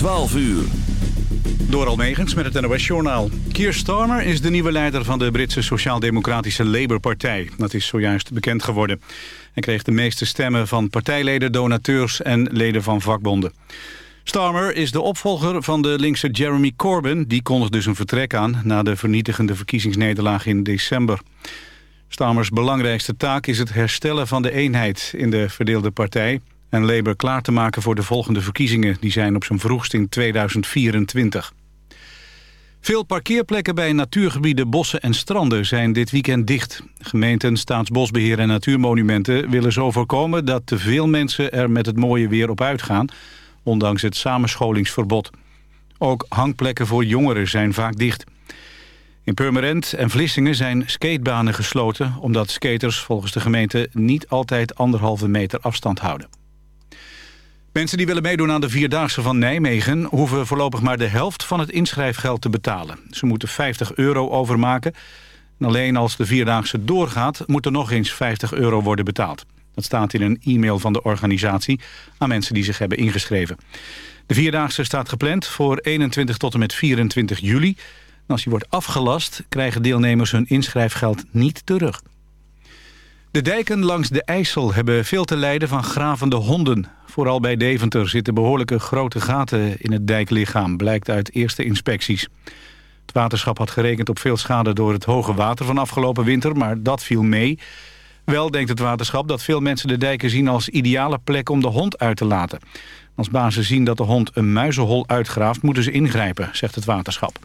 12 uur. Door Almegens met het NOS-journaal. Keir Starmer is de nieuwe leider van de Britse Sociaal-Democratische Labour-partij. Dat is zojuist bekend geworden. Hij kreeg de meeste stemmen van partijleden, donateurs en leden van vakbonden. Starmer is de opvolger van de linkse Jeremy Corbyn. Die kondigde zijn vertrek aan na de vernietigende verkiezingsnederlaag in december. Starmers belangrijkste taak is het herstellen van de eenheid in de verdeelde partij en Labour klaar te maken voor de volgende verkiezingen. Die zijn op zijn vroegst in 2024. Veel parkeerplekken bij natuurgebieden, bossen en stranden zijn dit weekend dicht. Gemeenten, Staatsbosbeheer en Natuurmonumenten willen zo voorkomen dat te veel mensen er met het mooie weer op uitgaan, ondanks het samenscholingsverbod. Ook hangplekken voor jongeren zijn vaak dicht. In Purmerend en Vlissingen zijn skatebanen gesloten... omdat skaters volgens de gemeente niet altijd anderhalve meter afstand houden. Mensen die willen meedoen aan de Vierdaagse van Nijmegen... hoeven voorlopig maar de helft van het inschrijfgeld te betalen. Ze moeten 50 euro overmaken. En alleen als de Vierdaagse doorgaat... moet er nog eens 50 euro worden betaald. Dat staat in een e-mail van de organisatie... aan mensen die zich hebben ingeschreven. De Vierdaagse staat gepland voor 21 tot en met 24 juli. Als die wordt afgelast... krijgen deelnemers hun inschrijfgeld niet terug. De dijken langs de IJssel hebben veel te lijden van gravende honden. Vooral bij Deventer zitten behoorlijke grote gaten in het dijklichaam, blijkt uit eerste inspecties. Het waterschap had gerekend op veel schade door het hoge water van afgelopen winter, maar dat viel mee. Wel denkt het waterschap dat veel mensen de dijken zien als ideale plek om de hond uit te laten. Als bazen zien dat de hond een muizenhol uitgraaft, moeten ze ingrijpen, zegt het waterschap.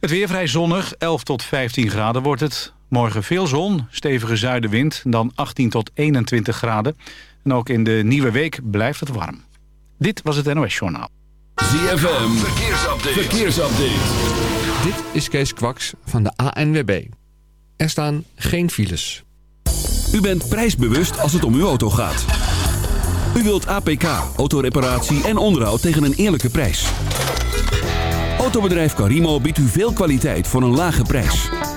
Het weer vrij zonnig, 11 tot 15 graden wordt het. Morgen veel zon, stevige zuidenwind, dan 18 tot 21 graden. En ook in de nieuwe week blijft het warm. Dit was het NOS Journaal. ZFM, verkeersupdate. verkeersupdate. Dit is Kees Kwaks van de ANWB. Er staan geen files. U bent prijsbewust als het om uw auto gaat. U wilt APK, autoreparatie en onderhoud tegen een eerlijke prijs. Autobedrijf Carimo biedt u veel kwaliteit voor een lage prijs.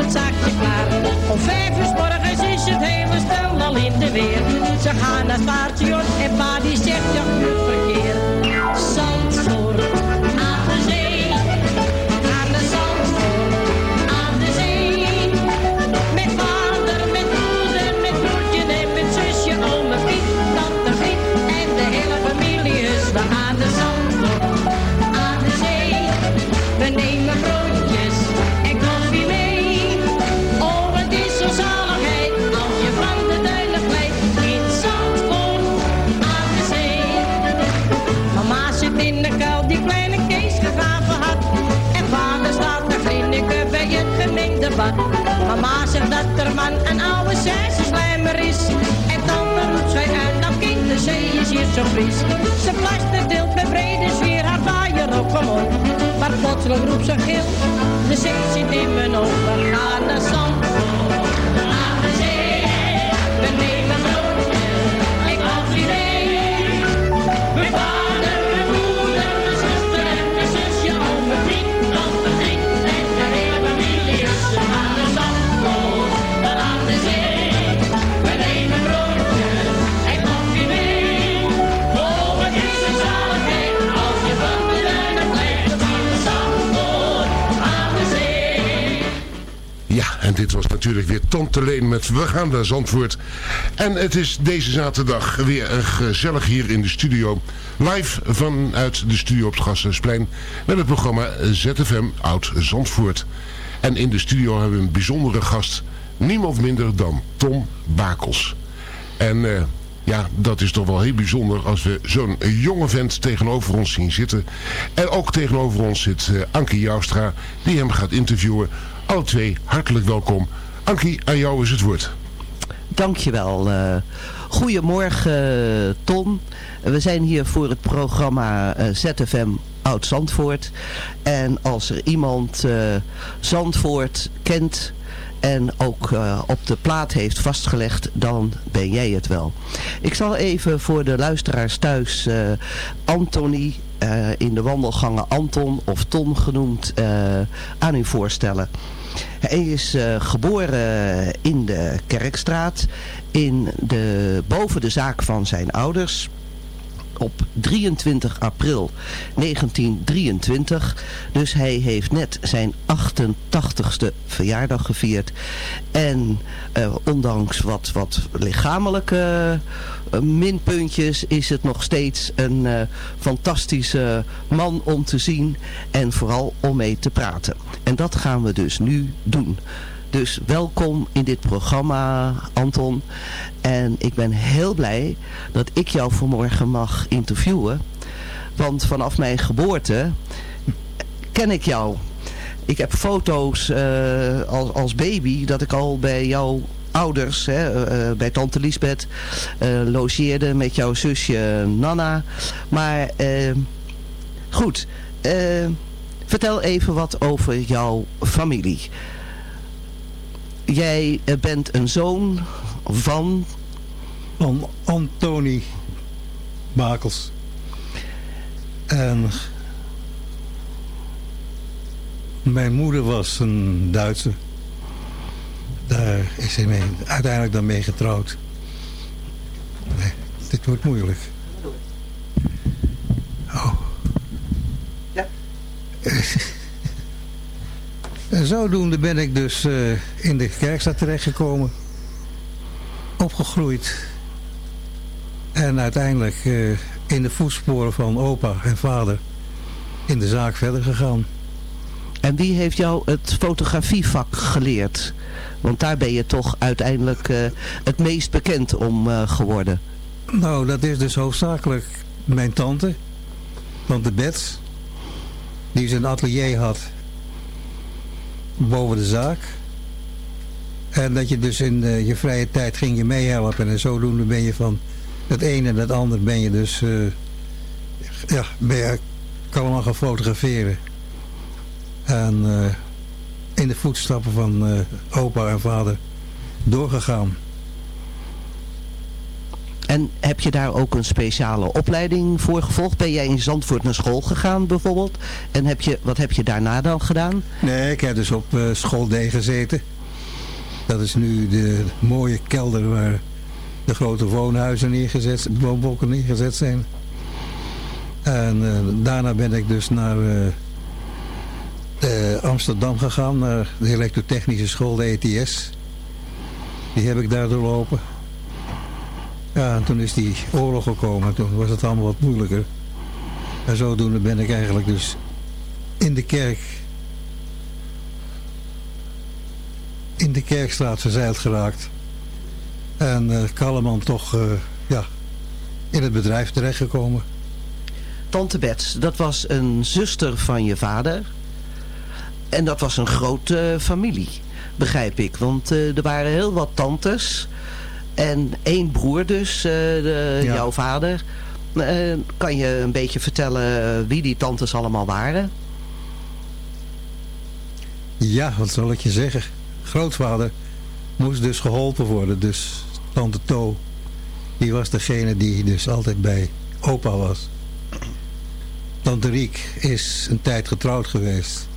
Het zaakje klaar. Om vijf uur morgens is het hele stel al in de weer. Ze gaan naar het station en pa die zegt ja, goed verkeer. Mama zegt dat er man een oude slijmer is. En tante roept zij uit, nou kind, de zee is hier zo fris. Ze plaster deelt met brede zwier haar vaaier op omhoog. Maar plotseling roept ze gil, de zee zit in mijn ogen. Gaan naar zand. Natuurlijk weer Tante Leen met We gaan naar Zandvoort. En het is deze zaterdag weer een gezellig hier in de studio. Live vanuit de studio op het Gasthuisplein met het programma ZFM Oud Zandvoort. En in de studio hebben we een bijzondere gast. Niemand minder dan Tom Bakels. En eh, ja, dat is toch wel heel bijzonder als we zo'n jonge vent tegenover ons zien zitten. En ook tegenover ons zit eh, Ankie Joustra, die hem gaat interviewen. Alle twee hartelijk welkom. Ankie, aan jou is het woord. Dankjewel. eh goedemorgen, Ton. We zijn hier voor het programma eh, ZFM Oud Zandvoort. En als er iemand eh, Zandvoort kent en ook op de plaat heeft vastgelegd, dan ben jij het wel. Ik zal even voor de luisteraars thuis Anthony uh, in de wandelgangen Anton of Ton genoemd aan u voorstellen. Hij is uh, geboren in de Kerkstraat, in de, boven de zaak van zijn ouders op 23 april 1923. Dus hij heeft net zijn 88ste verjaardag gevierd. En uh, ondanks wat, wat lichamelijke minpuntjes is het nog steeds een uh, fantastische man om te zien. En vooral om mee te praten. En dat gaan we dus nu doen. Dus welkom in dit programma, Anton. En ik ben heel blij dat ik jou vanmorgen mag interviewen. Want vanaf mijn geboorte ken ik jou. Ik heb foto's uh, als, als baby dat ik al bij jouw ouders, hè, uh, bij tante Liesbeth, uh, logeerde met jouw zusje Nana. Maar goed, vertel even wat over jouw familie. Jij bent een zoon van... Van Antoni Bakels. En mijn moeder was een Duitser. Daar is hij mee, uiteindelijk dan mee getrouwd. Nee, dit wordt moeilijk. Oh. Ja. En zodoende ben ik dus uh, in de kerkstad terechtgekomen. Opgegroeid. En uiteindelijk uh, in de voetsporen van opa en vader in de zaak verder gegaan. En wie heeft jou het fotografievak geleerd? Want daar ben je toch uiteindelijk uh, het meest bekend om geworden. Nou, dat is dus hoofdzakelijk mijn tante. Tante Bets. Die zijn atelier had boven de zaak. En dat je dus in uh, je vrije tijd ging je meehelpen. En zodoende ben je van het een en het ander ben je dus... Ja, ben je allemaal gaan fotograferen. En in de voetstappen van opa en vader doorgegaan. En heb je daar ook een speciale opleiding voor gevolgd? Ben jij in Zandvoort naar school gegaan bijvoorbeeld? En heb je, wat heb je daarna dan gedaan? Nee, ik heb dus op uh, school D gezeten. Dat is nu de mooie kelder waar de grote woonhuizen neergezet, woonblokken neergezet zijn. En uh, daarna ben ik dus naar uh, Amsterdam gegaan, naar de elektrotechnische school, de ETS. Die heb ik daar doorlopen. Ja, en toen is die oorlog gekomen. Toen was het allemaal wat moeilijker. En zodoende ben ik eigenlijk dus in de kerk... in de kerkstraat verzeild geraakt. En uh, Kalleman toch uh, ja, in het bedrijf terechtgekomen. Tante Bets, dat was een zuster van je vader. En dat was een grote familie. begrijp ik. Want eh, er waren heel wat tantes. En één broer dus, eh, de, Ja. jouw vader. Eh, kan je een beetje vertellen wie die tantes allemaal waren? Ja, wat zal ik je zeggen? Grootvader moest dus geholpen worden. Dus tante To, die was degene die dus altijd bij opa was. Tante Riek is een tijd getrouwd geweest.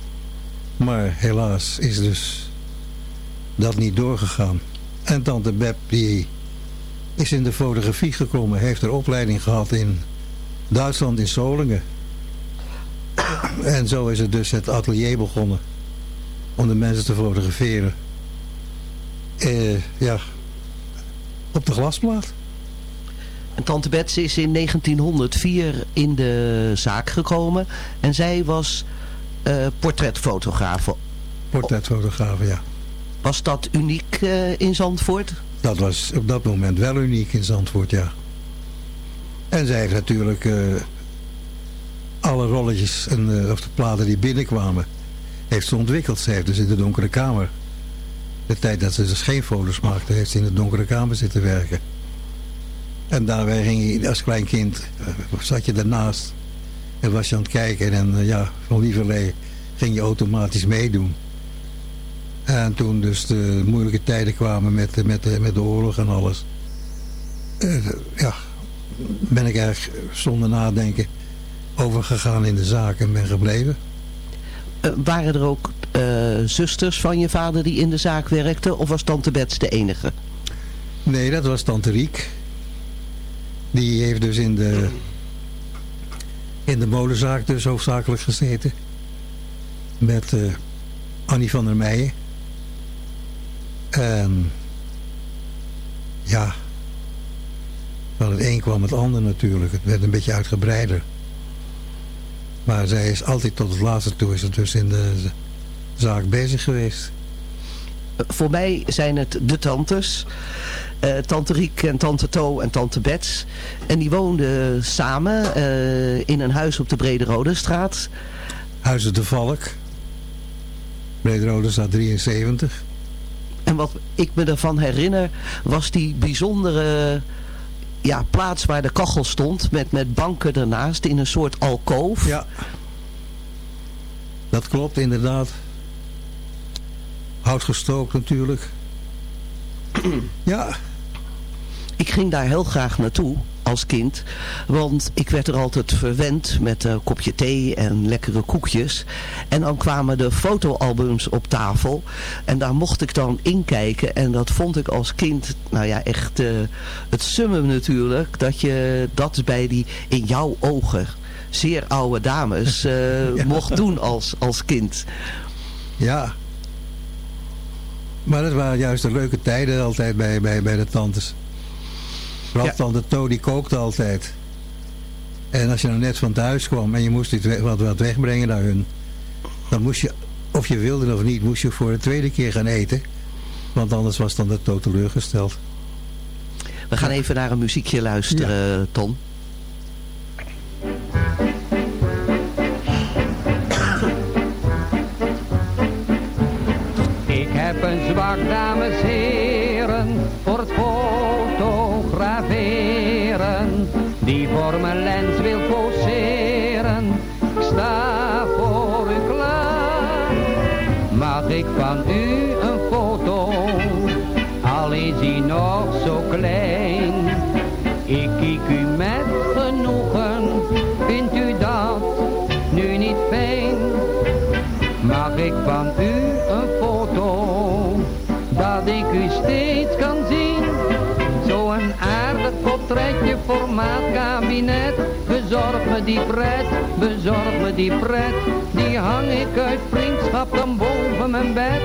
Maar helaas is dus dat niet doorgegaan. En tante Beb die is in de fotografie gekomen. Heeft er opleiding gehad in Duitsland, in Solingen. En zo is het dus het atelier begonnen. Om de mensen te fotograferen. Eh, ja, op de glasplaat. En tante Bets is in 1904 in de zaak gekomen. En zij was eh portretfotograaf. Portretfotograaf, ja. Was dat uniek eh, in Zandvoort? Dat was op dat moment wel uniek in Zandvoort, ja. En zij heeft natuurlijk eh, alle rolletjes en, of de platen die binnenkwamen, heeft ze ontwikkeld. Ze heeft dus in de donkere kamer. De tijd dat ze dus geen foto's maakte, heeft ze in de donkere kamer zitten werken. En daarbij ging je als klein kind, zat je daarnaast en was je aan het kijken. En eh, ja, van lieverlee ging je automatisch meedoen. En toen dus de moeilijke tijden kwamen met, de- met, de, met de oorlog en alles. eh, ja, ben ik eigenlijk zonder nadenken overgegaan in de zaak en ben gebleven. Eh, waren er ook eh, zusters van je vader die in de zaak werkten? Of was tante Bets de enige? Nee, dat was tante Riek. Die heeft dus in de, in de molenzaak dus hoofdzakelijk gezeten. Met eh, Annie van der Meijen. En ja, van het een kwam het ander natuurlijk. Het werd een beetje uitgebreider. Maar zij is altijd tot het laatste toe is dus in de zaak bezig geweest. Voor mij zijn het de tantes. Eh, tante Riek en tante To en tante Bets. En die woonden samen eh, in een huis op de Brede Rode straat. Huizen de Valk. Brederode staat 73. En wat ik me ervan herinner was die bijzondere ja, plaats waar de kachel stond. Met, met banken ernaast in een soort alkoof. Ja. Dat klopt inderdaad. Hout gestookt natuurlijk. ja. Ik ging daar heel graag naartoe als kind. Want ik werd er altijd verwend met een kopje thee en lekkere koekjes. En dan kwamen de fotoalbums op tafel. En daar mocht ik dan inkijken. En dat vond ik als kind, nou ja, echt eh, het summum natuurlijk. Dat je dat bij die, in jouw ogen, zeer oude dames eh, mocht doen als, als kind. Ja. Maar dat waren juist de leuke tijden altijd bij, bij, bij de tantes. Vooral Ja. tante To, die kookte altijd. En als je nou net van thuis kwam en je moest iets wat, wat wegbrengen naar hun. Dan moest je, of je wilde of niet, moest je voor de tweede keer gaan eten. Want anders was dan de To teleurgesteld. We gaan even naar een muziekje luisteren, Ton. Dames heren, voor het fotograferen. Die voor mijn lens portretje, formaat kabinet. Bezorg me die pret, bezorg me die pret. Die hang ik uit vriendschap dan boven mijn bed.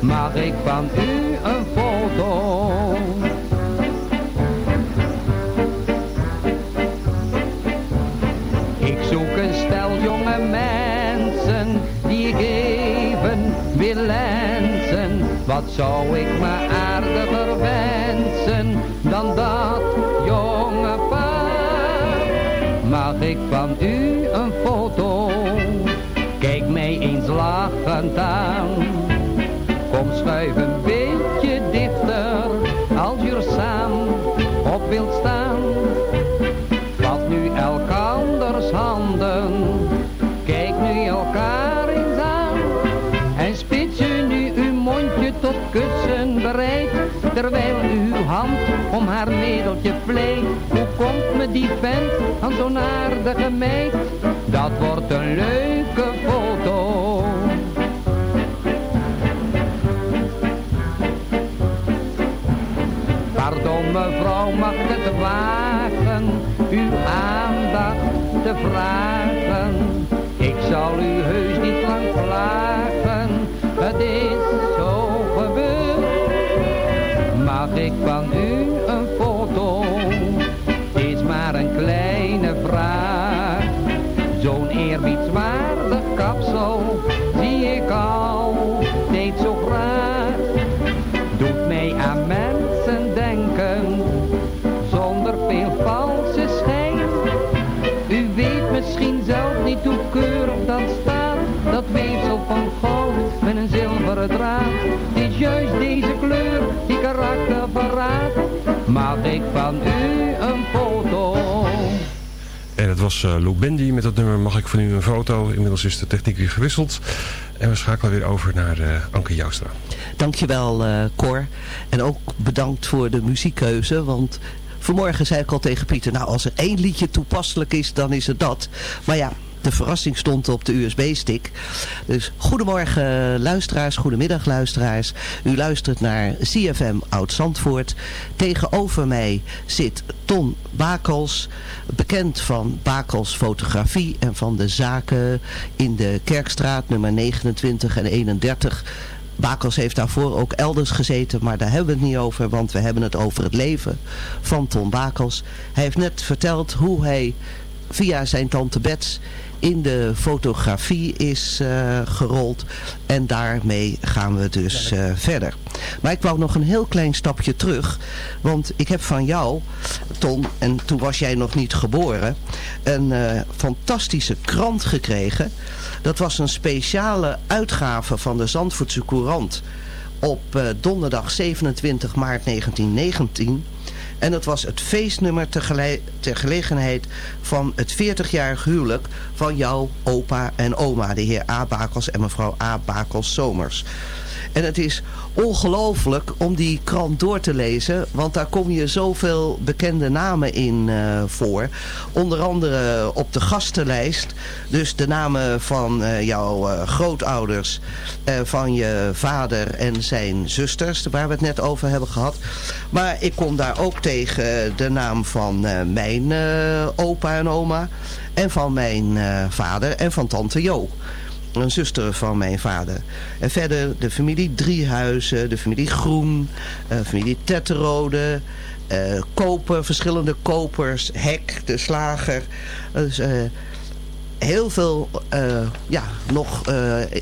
Mag ik van u een foto? Ik zoek een stel jonge mensen die ik even wil lensen. Wat zou ik me aardiger wensen dan dat ik van u een foto? Kijk mij eens lachend aan. Kom schuif een beetje dichter als je er samen op wilt staan. Vat nu elkanders handen, kijk nu elkaar eens aan. En spits u nu uw mondje tot kussen bereid, terwijl uw hand om haar middeltje vleet. Die vent aan zo'n aardige meid? Dat wordt een leuke foto. Pardon mevrouw, mag ik het wagen uw aandacht te vragen? Ik zal u heus niet lang vragen, het is zo gebeurd. Mag ik van u Mag ik van u een foto? En het was uh, Lou Bendy met dat nummer Mag ik van u een foto. Inmiddels is de techniek weer gewisseld. En we schakelen weer over naar uh, Anke Joustra. Dankjewel uh, Cor. En ook bedankt voor de muziekkeuze. Want vanmorgen zei ik al tegen Pieter... Nou, als er één liedje toepasselijk is, dan is het dat. Maar ja, de verrassing stond op de USB-stick. Dus goedemorgen luisteraars, goedemiddag luisteraars. U luistert naar CFM Oud-Zandvoort. Tegenover mij zit Ton Bakels, bekend van Bakels Fotografie en van de zaken in de Kerkstraat nummer 29 en 31... Bakels heeft daarvoor ook elders gezeten, maar daar hebben we het niet over, want we hebben het over het leven van Ton Bakels. Hij heeft net verteld hoe hij via zijn tante Bets in de fotografie is uh, gerold. En daarmee gaan we dus uh, verder. Maar ik wou nog een heel klein stapje terug. Want ik heb van jou, Ton, en toen was jij nog niet geboren, een uh, fantastische krant gekregen. Dat was een speciale uitgave van de Zandvoortse Courant op donderdag 27 maart 1919. En dat was het feestnummer ter gelegenheid van het 40-jarig huwelijk van jouw opa en oma, de heer A. Bakels en mevrouw A. Bakels Somers. En het is ongelooflijk om die krant door te lezen. Want daar kom je zoveel bekende namen in uh, voor. Onder andere op de gastenlijst. Dus de namen van uh, jouw uh, grootouders. van je vader en zijn zusters. Waar we het net over hebben gehad. Maar ik kom daar ook tegen de naam van mijn opa en oma. En van mijn vader en van tante Jo een zuster van mijn vader. En verder de familie Driehuizen, de familie Groen, uh, familie Tetterode, uh, koper, verschillende kopers, Hek, de slager. Dus, uh, heel veel ja, nog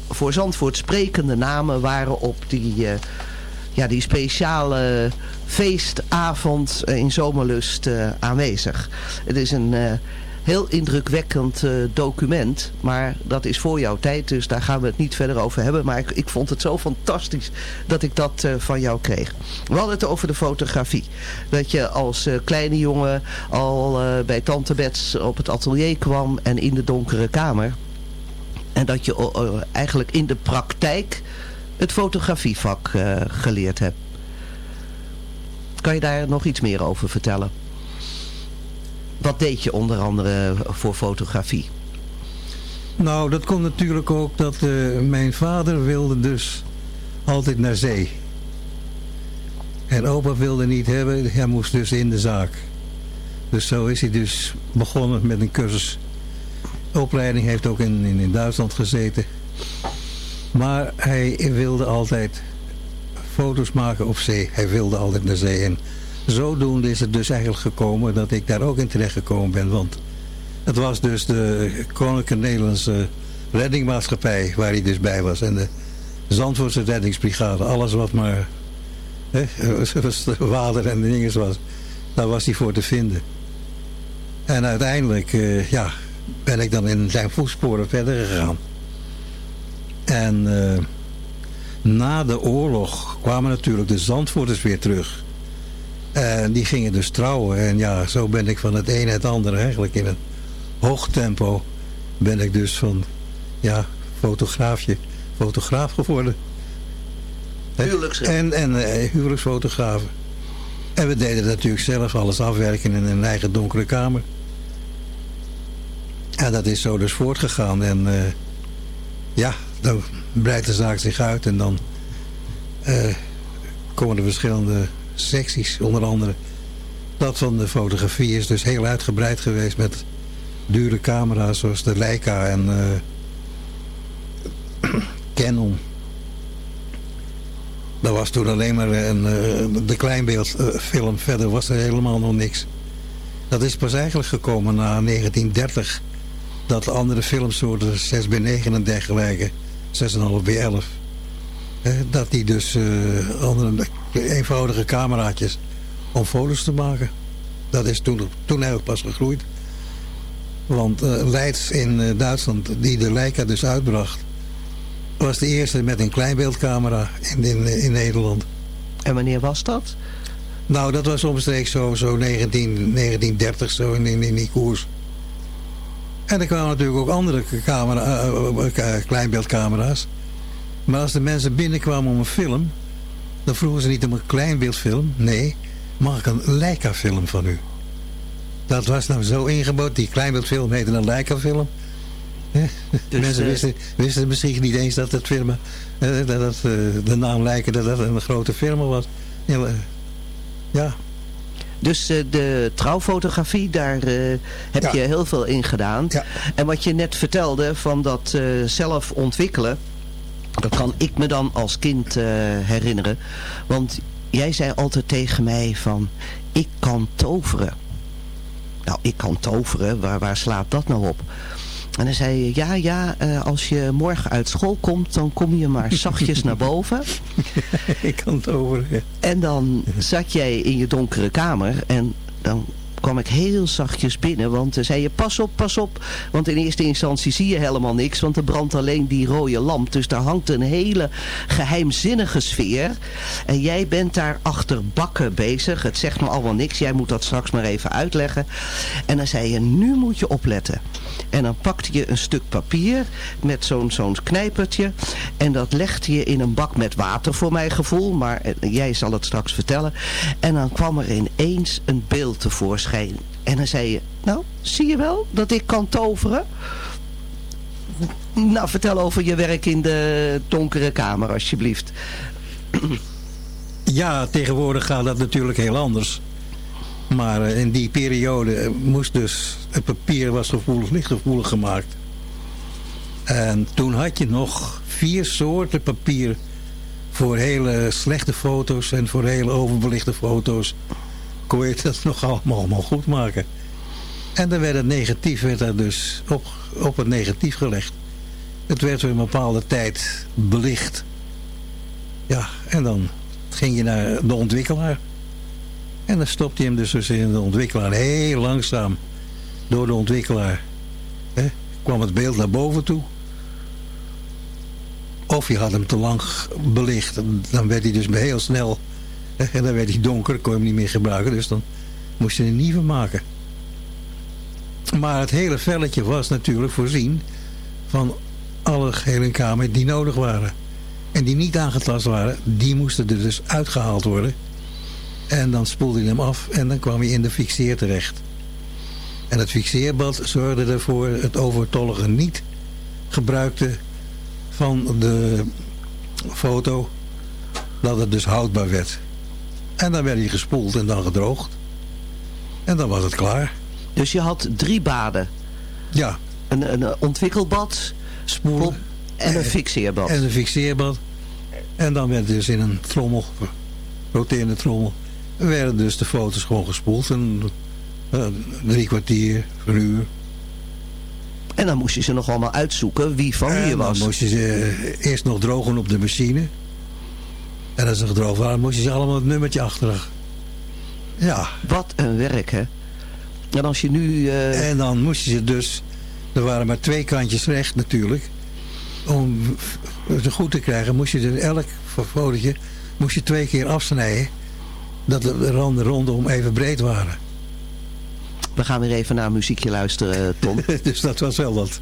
voor Zandvoort sprekende namen waren op die, ja, die speciale feestavond in Zomerlust aanwezig. Het is een heel indrukwekkend uh, document. Maar dat is voor jouw tijd, dus daar gaan we het niet verder over hebben. Maar ik, ik vond het zo fantastisch dat ik dat uh, van jou kreeg. We hadden het over de fotografie. Dat je als uh, kleine jongen al bij Tante Bets op het atelier kwam en in de donkere kamer. En dat je eigenlijk in de praktijk het fotografievak geleerd hebt. Kan je daar nog iets meer over vertellen? Wat deed je onder andere voor fotografie? Nou, dat komt natuurlijk ook dat uh, mijn vader wilde dus altijd naar zee. En opa wilde niet hebben, hij moest dus in de zaak. Dus zo is hij dus begonnen met een cursus. opleiding heeft ook in, in, in Duitsland gezeten. Maar hij wilde altijd foto's maken op zee. Hij wilde altijd naar zee. En zodoende is het dus eigenlijk gekomen dat ik daar ook in terecht gekomen ben. Want het was dus de Koninklijke Nederlandse Reddingmaatschappij waar hij dus bij was. En de Zandvoortse Reddingsbrigade. Alles wat maar hè, water en dingen was. Daar was hij voor te vinden. En uiteindelijk uh, ja, ben ik dan in zijn voetsporen verder gegaan. En uh, na de oorlog kwamen natuurlijk de Zandvoorters weer terug. En die gingen dus trouwen. En ja, zo ben ik van het een het ander eigenlijk in een hoog tempo ben ik dus van ja, fotograafje, fotograaf geworden. En, en uh, huwelijksfotografen. En we deden natuurlijk zelf alles afwerken in een eigen donkere kamer. En dat is zo dus voortgegaan. En uh, ja, dan breidt de zaak zich uit. En dan uh, komen er verschillende secties. Onder andere dat van de fotografie is dus heel uitgebreid geweest met dure camera's zoals de Leica en uh, Canon. Dat was toen alleen maar een, uh, de kleinbeeldfilm. Verder was er helemaal nog niks. Dat is pas eigenlijk gekomen na 1930. Dat andere filmsoorten, 6 bij 9 en dergelijke, 6,5 bij 11. dat die dus andere eenvoudige cameraatjes om foto's te maken. Dat is toen, toen eigenlijk pas gegroeid. Want uh, Leids in uh, Duitsland, die de Leica dus uitbracht... was de eerste met een kleinbeeldcamera in, in, in Nederland. En wanneer was dat? Nou, dat was omstreeks zo, zo 19, 1930, zo in, in, in die koers. En er kwamen natuurlijk ook andere camera, uh, kleinbeeldcamera's. Maar als de mensen binnenkwamen om een film... dan vroegen ze niet om een kleinbeeldfilm. Nee, mag ik een Leica-film van u? Dat was nou zo ingebouwd. Die kleinbeeldfilm heette een Leica-film. Dus, Mensen wisten, wisten misschien niet eens dat het firma, dat, dat de naam Leica dat dat een grote firma was. Ja. Dus de trouwfotografie, daar heb ja. je heel veel in gedaan. Ja. En wat je net vertelde van dat zelf ontwikkelen, dat kan ik me dan als kind herinneren. Want jij zei altijd tegen mij van, ik kan toveren. Nou, ik kan toveren, waar, waar slaat dat nou op? En dan zei je, ja, ja, uh, als je morgen uit school komt, dan kom je maar zachtjes naar boven. ik kan toveren, ja. En dan zat jij in je donkere kamer en dan kwam ik heel zachtjes binnen. Want zei je, pas op, pas op. Want in eerste instantie zie je helemaal niks. Want er brandt alleen die rode lamp. Dus daar hangt een hele geheimzinnige sfeer. En jij bent daar achter bakken bezig. Het zegt me allemaal niks. Jij moet dat straks maar even uitleggen. En dan zei je, nu moet je opletten. En dan pakte je een stuk papier met zo'n zo'n knijpertje. En dat legde je in een bak met water voor mijn gevoel. Maar uh, jij zal het straks vertellen. En dan kwam er ineens een beeld tevoorschijn. En dan zei je, nou, zie je wel dat ik kan toveren? Nou, vertel over je werk in de donkere kamer, alsjeblieft. Ja, tegenwoordig gaat dat natuurlijk heel anders. Maar in die periode moest dus... Het papier was gevoelig, lichtgevoelig gemaakt. En toen had je nog vier soorten papier... voor hele slechte foto's en voor hele overbelichte foto's kon je dat nog allemaal, goed maken. En dan werd het negatief werd er dus op, op het negatief gelegd. Het werd weer een bepaalde tijd belicht. Ja, en dan ging je naar de ontwikkelaar. En dan stopte je hem dus, dus in de ontwikkelaar heel langzaam door de ontwikkelaar. Hè, kwam het beeld naar boven toe. Of je had hem te lang belicht. Dan werd hij dus heel snel en dan werd hij donker, kon je hem niet meer gebruiken. Dus dan moest je een nieuwe maken. Maar het hele velletje was natuurlijk voorzien van alle gele kamer die nodig waren. En die niet aangetast waren, die moesten er dus uitgehaald worden. En dan spoelde je hem af en dan kwam je in de fixeer terecht. En het fixeerbad zorgde ervoor het overtollige niet gebruikte van de foto, dat het dus houdbaar werd. En dan werd hij gespoeld en dan gedroogd. En dan was het klaar. Dus je had drie baden? Ja. Een, een ontwikkelbad, spoelen en een fixeerbad. En een fixeerbad. En dan werd dus in een trommel, roterende trommel, werden dus de foto's gewoon gespoeld. En, uh, drie kwartier, een uur. En dan moest je ze nog allemaal uitzoeken wie van wie je was. dan moest je ze eerst nog drogen op de machine. En als ze gedroogd waren, moest je ze allemaal het nummertje achter. Ja. Wat een werk, hè? En als je nu... Uh... En dan moest je ze dus... Er waren maar twee kantjes recht natuurlijk. Om ze goed te krijgen, moest je dus elk fotootje moest je twee keer afsnijden. Dat de randen rondom even breed waren. We gaan weer even naar muziekje luisteren, Tom. dus dat was wel wat.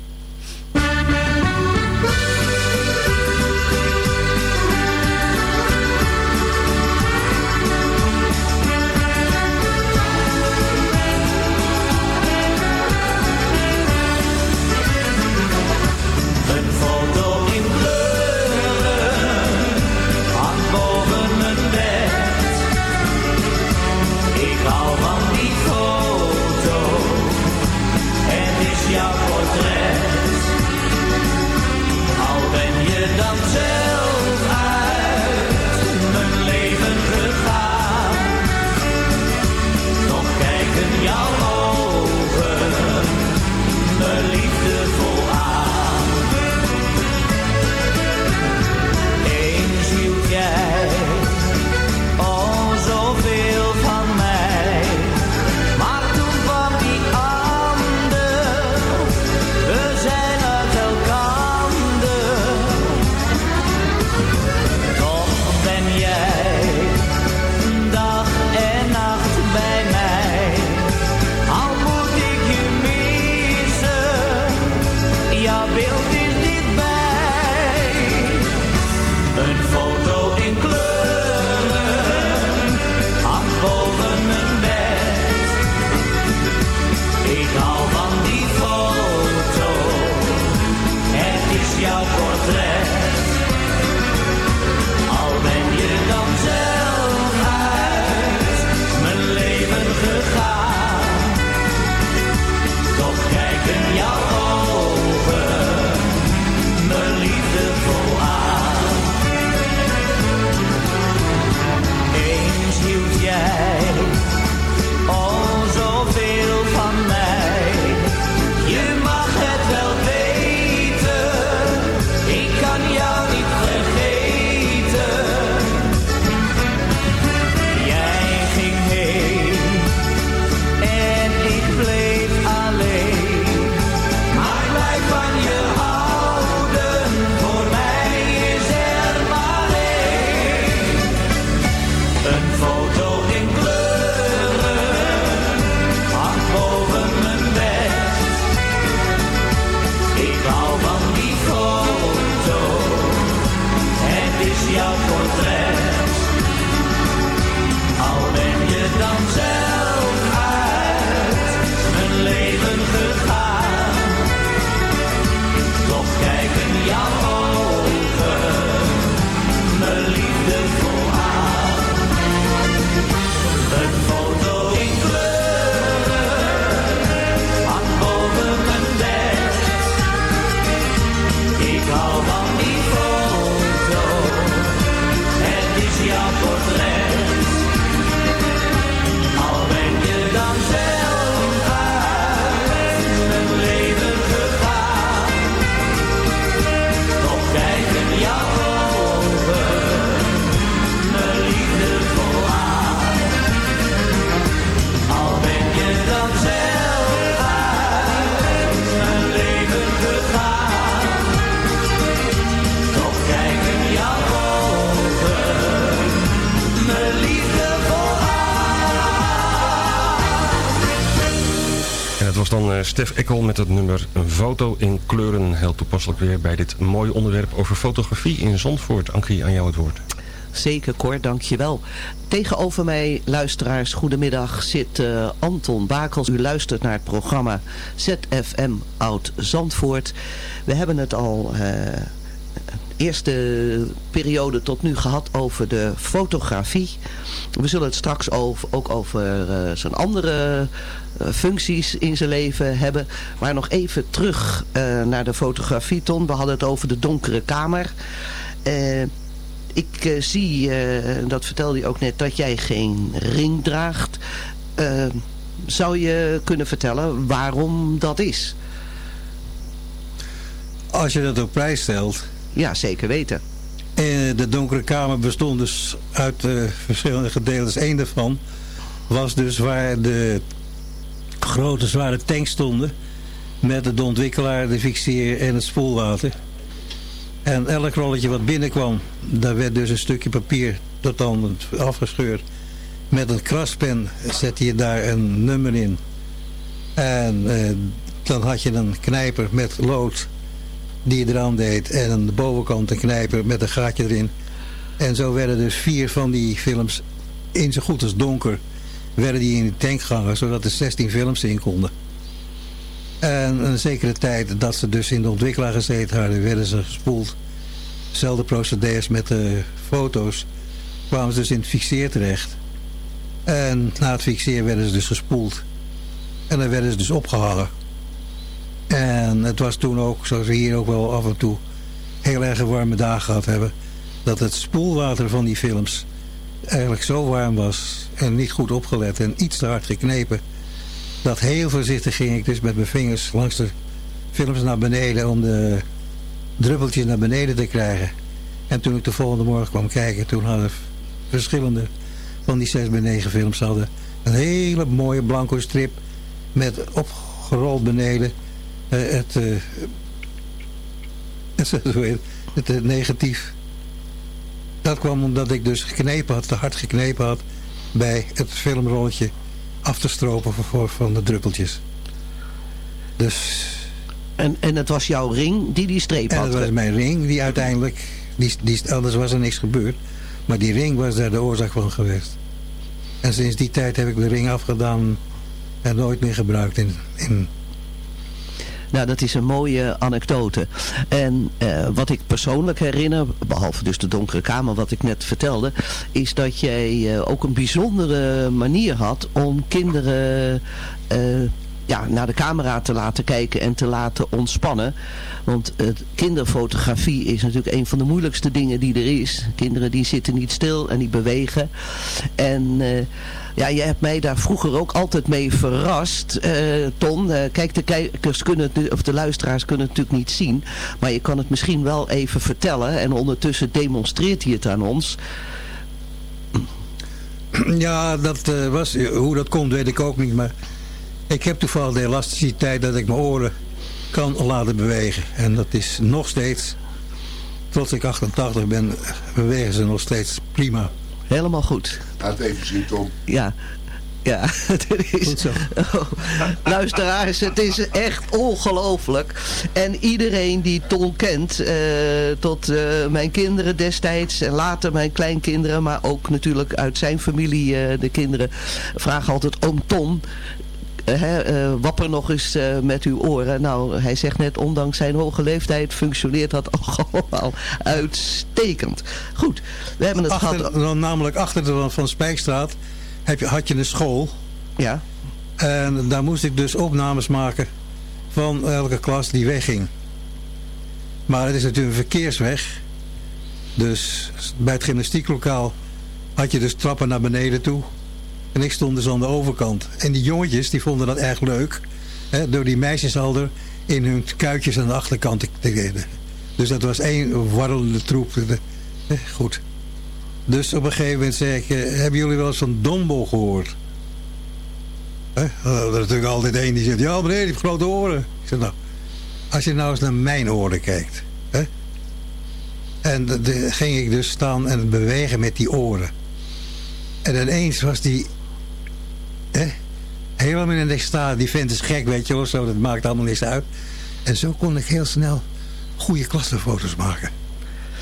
Stef Ekkel met het nummer Een foto in kleuren. Heel toepasselijk weer bij dit mooie onderwerp over fotografie in Zandvoort. Ankie, aan jou het woord. Zeker Cor, dankjewel. Tegenover mij, luisteraars, goedemiddag, zit eh, Anton Bakels. U luistert naar het programma ZFM Oud Zandvoort. We hebben het al uh, eerste periode tot nu gehad over de fotografie. We zullen het straks ook over uh, zijn andere uh, functies in zijn leven hebben. Maar nog even terug uh, naar de fotografie, Ton. We hadden het over de donkere kamer. ik zie, dat vertelde je ook net, dat jij geen ring draagt. zou je kunnen vertellen waarom dat is? Als je dat op prijs stelt... Ja, zeker weten. En de donkere kamer bestond dus uit uh, verschillende gedeeltes. Eén daarvan was dus waar de grote zware tanks stonden. Met de ontwikkelaar, de fixeer en het spoelwater. En elk rolletje wat binnenkwam, daar werd dus een stukje papier tot dan afgescheurd. Met een kraspen zette je daar een nummer in. En eh, dan had je een knijper met lood die je eraan deed. En aan de bovenkant een knijper met een gaatje erin. En zo werden dus vier van die films in zo goed als donker werden die in de tank gehangen, zodat er 16 films in konden. En een zekere tijd dat ze dus in de ontwikkelaar gezeten hadden, werden ze gespoeld. Zelfde procedures met de foto's. Kwamen ze dus in het fixeer terecht. En na het fixeer werden ze dus gespoeld. En dan werden ze dus opgehangen. En het was toen ook, zoals we hier ook wel af en toe heel erg warme dagen gehad hebben, dat het spoelwater van die films eigenlijk zo warm was en niet goed opgelet en iets te hard geknepen. Dat heel voorzichtig ging ik dus met mijn vingers langs de films naar beneden om de druppeltjes naar beneden te krijgen. En toen ik de volgende morgen kwam kijken, toen hadden verschillende van die 6 bij 9 films hadden een hele mooie blanco strip met opgerold beneden het, uh, het, het, het, het negatief. Dat kwam omdat ik dus geknepen had, te hard geknepen had bij het filmrolletje af te stropen voor, van de druppeltjes. Dus... En, en het was jouw ring die die streep had? En dat was mijn ring die uiteindelijk... Die, die, anders was er niks gebeurd. Maar die ring was daar de oorzaak van geweest. En sinds die tijd heb ik de ring afgedaan en nooit meer gebruikt in, in nou, dat is een mooie anekdote. En uh, wat ik persoonlijk herinner, behalve dus de donkere kamer wat ik net vertelde, is dat jij uh, ook een bijzondere manier had om kinderen uh, ja, naar de camera te laten kijken en te laten ontspannen. Want uh, kinderfotografie is natuurlijk een van de moeilijkste dingen die er is. Kinderen die zitten niet stil en die bewegen. En uh, ja, je hebt mij daar vroeger ook altijd mee verrast, uh, Ton. kijk, de kijkers kunnen het, of de luisteraars kunnen het natuurlijk niet zien. Maar je kan het misschien wel even vertellen. En ondertussen demonstreert hij het aan ons. Ja, dat was, hoe dat komt weet ik ook niet. Maar ik heb toevallig de elasticiteit dat ik mijn oren kan laten bewegen. En dat is nog steeds, tot ik 88 ben, bewegen ze nog steeds prima. Helemaal goed. Laat even zien, Tom. Ja. Ja, het is... Goed zo. Oh, luisteraars, het is echt ongelooflijk. En iedereen die Ton kent, uh, tot uh, mijn kinderen destijds en later mijn kleinkinderen, maar ook natuurlijk uit zijn familie uh, de kinderen, vragen altijd oom Ton. He, uh, wapper nog eens uh, met uw oren. Nou, hij zegt net, ondanks zijn hoge leeftijd functioneert dat allemaal uitstekend. Goed, we hebben het achter, gehad... Namelijk achter de Van Spijkstraat heb je, had je een school. Ja. En daar moest ik dus opnames maken van elke klas die wegging. Maar het is natuurlijk een verkeersweg. Dus bij het gymnastieklokaal had je dus trappen naar beneden toe. En ik stond dus aan de overkant. En die jongetjes die vonden dat erg leuk. Hè, door die meisjes al in hun kuitjes aan de achterkant te, te Dus dat was één warrelende troep. Goed. Dus op een gegeven moment zei ik... hebben jullie wel eens van Dombo gehoord? Hè? Er is natuurlijk altijd één die zegt... Ja meneer, die heeft grote oren. Ik zeg nou... Als je nou eens naar mijn oren kijkt... Hè? En dan ging ik dus staan en bewegen met die oren. En ineens was die Hè? Helemaal in de staat. Die vent is gek, weet je wel. Zo, dat maakt allemaal niks uit. En zo kon ik heel snel goede klassenfoto's maken.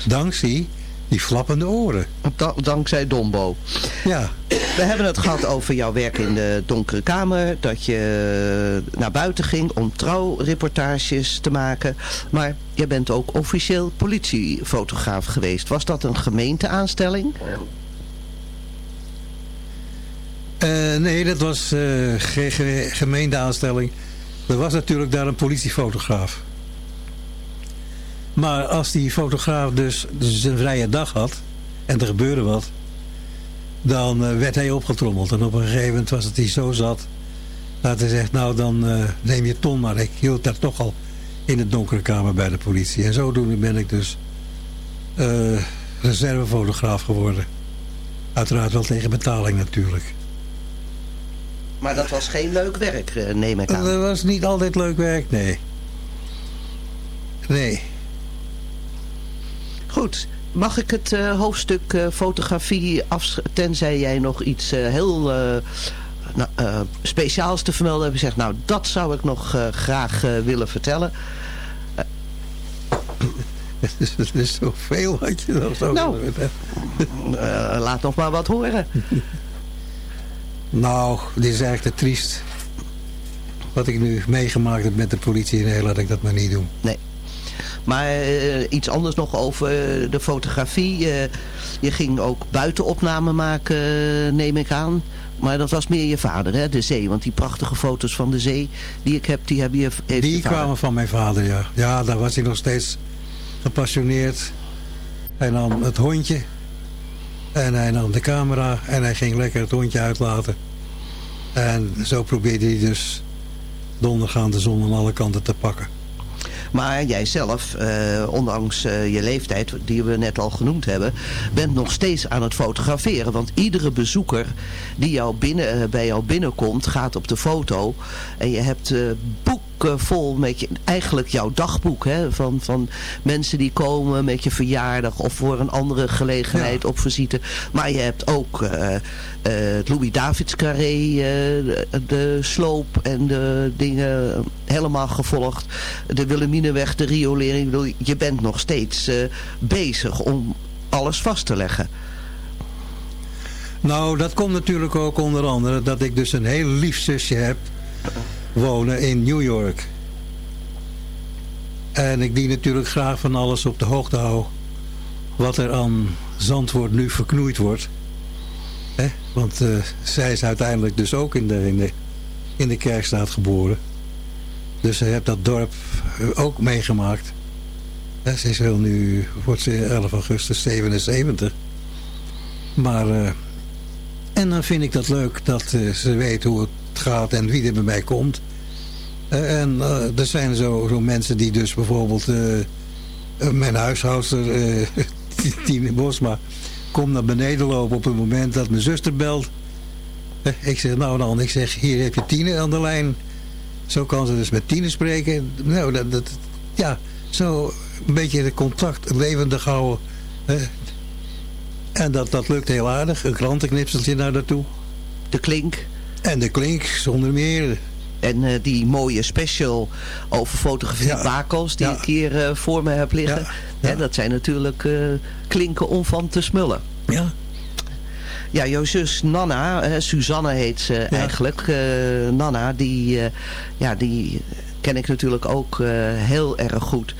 Dankzij die flappende oren. dankzij Dombo. Ja. We hebben het gehad over jouw werk in de donkere kamer. Dat je naar buiten ging om trouwreportages te maken. Maar je bent ook officieel politiefotograaf geweest. Was dat een gemeenteaanstelling? Uh, nee, dat was uh, geen ge gemeenteaanstelling. Er was natuurlijk daar een politiefotograaf. Maar als die fotograaf dus, een vrije dag had... en er gebeurde wat... dan uh, werd hij opgetrommeld. En op een gegeven moment was het hij zo zat... dat hij zegt, nou dan neem je ton maar. Ik hield daar toch al in de donkere kamer bij de politie. En zodoende ben ik dus reservefotograaf geworden. Uiteraard wel tegen betaling natuurlijk. Maar dat was geen leuk werk, neem ik aan. Dat was niet altijd leuk werk, nee. Nee. Goed, mag ik het uh, hoofdstuk uh, fotografie af... tenzij jij nog iets uh, heel nou, speciaals te vermelden hebt. Zegt, nou, dat zou ik nog graag willen vertellen. Het is zoveel wat je dan zo nou, laat nog maar wat horen. nou, dit is eigenlijk te triest. Wat ik nu meegemaakt heb met de politie. Nee, laat ik dat maar niet doen. Nee. Maar uh, iets anders nog over de fotografie. Uh, je ging ook buitenopnamen maken, neem ik aan. Maar dat was meer je vader, hè? de zee. Want die prachtige foto's van de zee die ik heb, die heb je... Die kwamen van mijn vader, ja. Ja, daar was hij nog steeds gepassioneerd. Hij nam het hondje. En hij nam de camera. En hij ging lekker het hondje uitlaten. En zo probeerde hij dus dondergaande zon aan alle kanten te pakken. Maar jij zelf, uh, ondanks uh, je leeftijd, die we net al genoemd hebben, bent nog steeds aan het fotograferen. Want iedere bezoeker die jou binnen, uh, bij jou binnenkomt, gaat op de foto. En je hebt boek vol met je, eigenlijk jouw dagboek. Hè, van, van mensen die komen met je verjaardag of voor een andere gelegenheid ja. op visite. Maar je hebt ook uh, uh, het Louis Davids Carré, de, de, sloop en de dingen helemaal gevolgd. De Willemineweg, de riolering. Je bent nog steeds bezig om alles vast te leggen. Nou, dat komt natuurlijk ook onder andere dat ik dus een heel lief zusje heb wonen in New York. En ik die natuurlijk graag van alles op de hoogte hou. Wat er aan Zandvoort nu verknoeid wordt. He? Want uh, zij is uiteindelijk dus ook in de, in, de, in de Kerkstraat geboren. Dus ze heeft dat dorp eh, ook meegemaakt. Ze is wel nu, wordt ze 11 augustus 77. Maar, uh, en dan vind ik dat leuk dat ze weet hoe het gaat en wie er bij mij komt. Uh, en uh, er zijn zo, zo mensen die dus bijvoorbeeld... Uh, mijn huishoudster, Tine Bosma... komt naar beneden lopen op het moment dat mijn zuster belt. ik zeg, nou dan, ik zeg, hier heb je Tine aan de lijn. Zo kan ze dus met Tine spreken. Nou, dat, dat, ja, zo een beetje de contact levendig houden. en dat, dat lukt heel aardig. Een krantenknipseltje naar daartoe. De klink. En de klink, zonder meer. En uh, die mooie special over fotografie ja. bakels die ja. ik hier uh, voor me heb liggen. Ja. Ja. dat zijn natuurlijk uh, klinken om van te smullen. Ja. Ja, jouw zus Nana, Suzanne heet ze eigenlijk. Nana, die, ja, die ken ik natuurlijk ook uh, heel erg goed.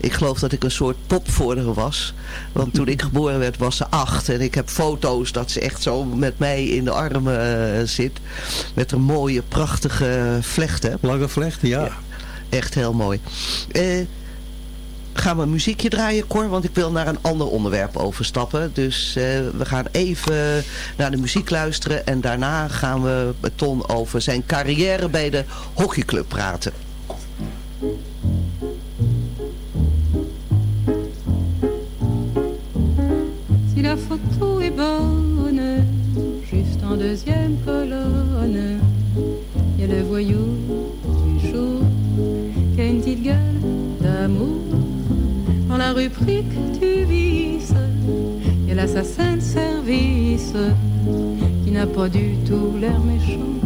Ik geloof dat ik een soort popvorder was. Want toen ik geboren werd was ze acht. En ik heb foto's dat ze echt zo met mij in de armen uh, zit. Met een mooie, prachtige vlechten. Lange vlechten, ja. ja. Echt heel mooi. Uh, gaan we een muziekje draaien, Cor? Want ik wil naar een ander onderwerp overstappen. Dus uh, we gaan even naar de muziek luisteren. En daarna gaan we met Ton over zijn carrière bij de hockeyclub praten. Si la photo est bonne, juste en deuxième colonne, il y a le voyou du jour qui a une petite gueule d'amour. Dans la rubrique du vice, il y a l'assassin de service qui n'a pas du tout l'air méchant,